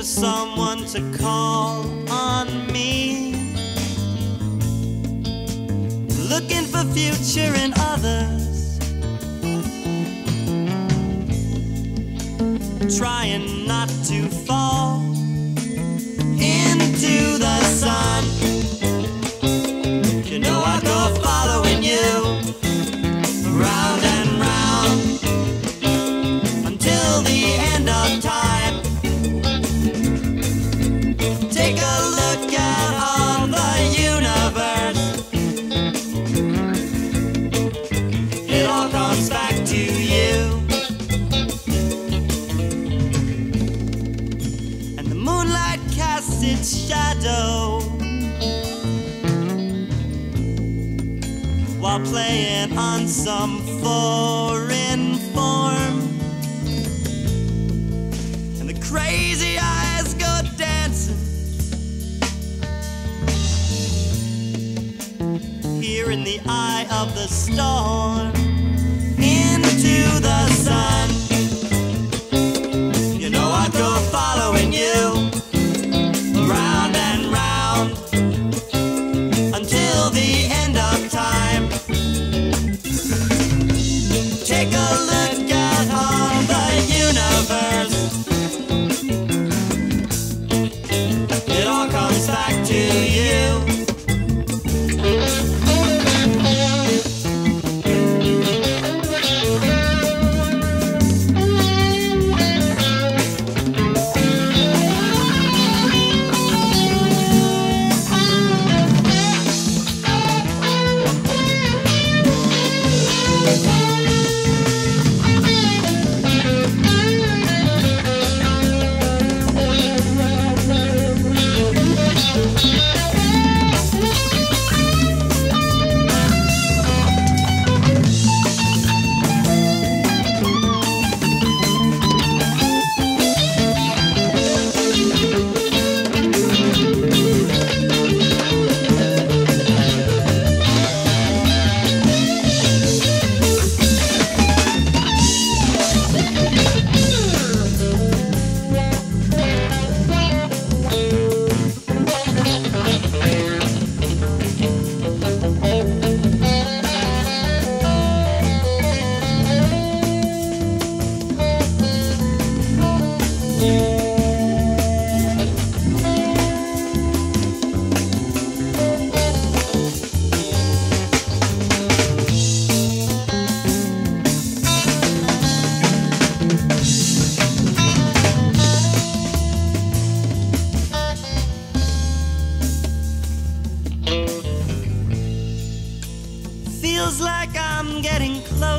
for someone to call on me. Looking for future in others. Trying not to fall. shadow while playing on some foreign form. And the crazy eyes go dancing here in the eye of the storm.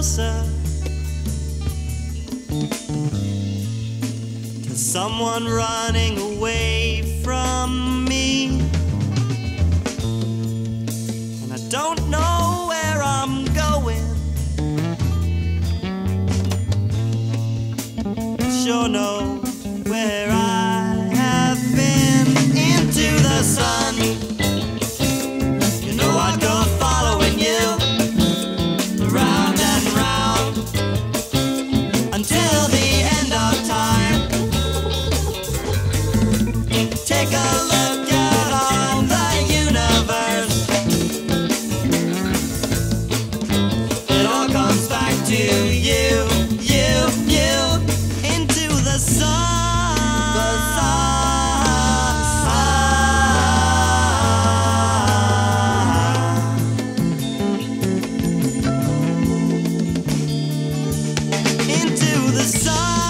closer to someone running away from me. And I don't know where I'm going. I sure know where until side